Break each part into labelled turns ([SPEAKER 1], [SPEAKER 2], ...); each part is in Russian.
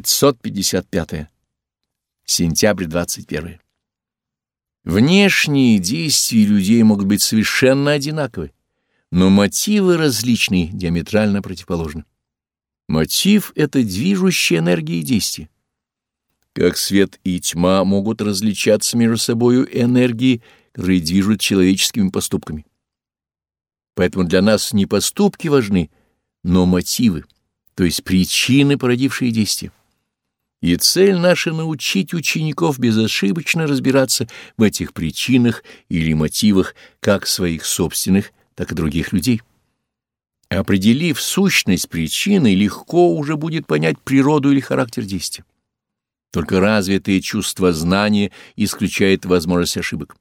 [SPEAKER 1] 555. Сентябрь 21. Внешние действия людей могут быть совершенно одинаковы, но мотивы различные, диаметрально противоположны. Мотив — это движущая энергия действия. Как свет и тьма могут различаться между собою энергии, которые движут человеческими поступками. Поэтому для нас не поступки важны, но мотивы, то есть причины, породившие действия. И цель наша — научить учеников безошибочно разбираться в этих причинах или мотивах как своих собственных, так и других людей. Определив сущность причины, легко уже будет понять природу или характер действия. Только развитое чувство знания исключает возможность ошибок.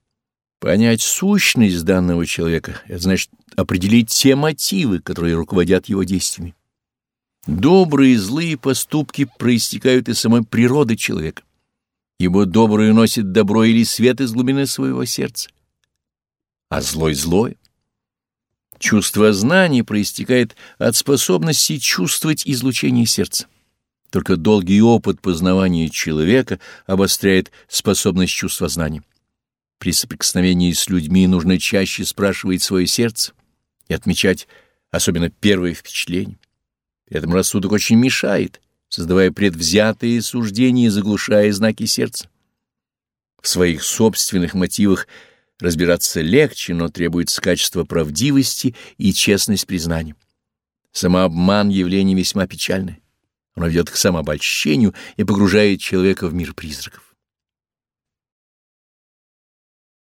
[SPEAKER 1] Понять сущность данного человека — это значит определить те мотивы, которые руководят его действиями. Добрые и злые поступки проистекают из самой природы человека, ибо добрый носит добро или свет из глубины своего сердца, а злой — злое. Чувство знания проистекает от способности чувствовать излучение сердца. Только долгий опыт познавания человека обостряет способность чувства знания. При соприкосновении с людьми нужно чаще спрашивать свое сердце и отмечать особенно первые впечатления. Этому рассудок очень мешает, создавая предвзятые суждения и заглушая знаки сердца. В своих собственных мотивах разбираться легче, но требуется качество правдивости и честность признания. Самообман — явление весьма печальное. Оно ведет к самообольщению и погружает человека в мир призраков.